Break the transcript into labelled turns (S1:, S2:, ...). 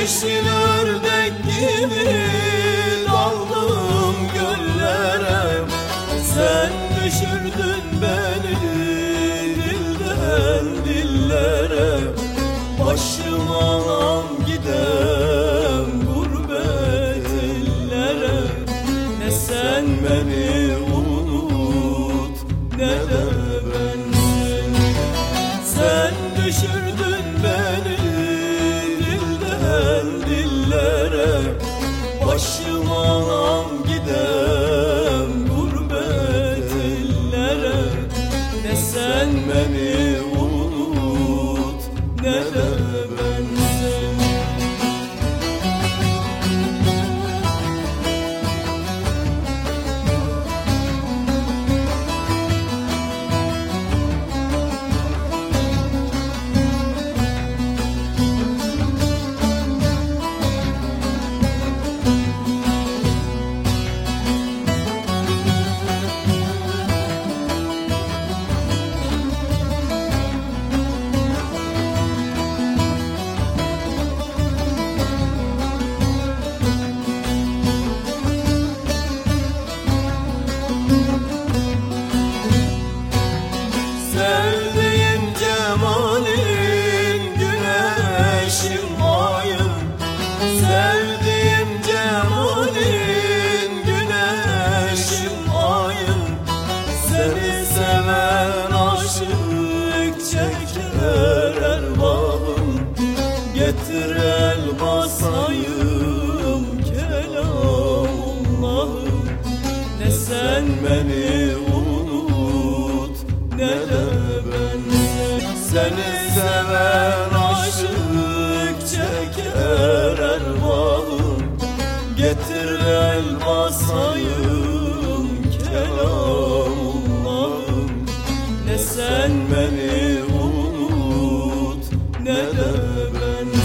S1: Yeşil ördek gibi daldım göllere. Sen düşürdün beni dilden dillere. Başım alam gidem gurbet illere Ne sen beni unut ne de ben seni Sen düşürdün Başım alam gidem Getir el basayım kelamullahım Ne sen beni unut ne de ben. Seni seven aşık çeker ervahım Getir el basayım kelamullahım Ne sen beni unut ne de ben.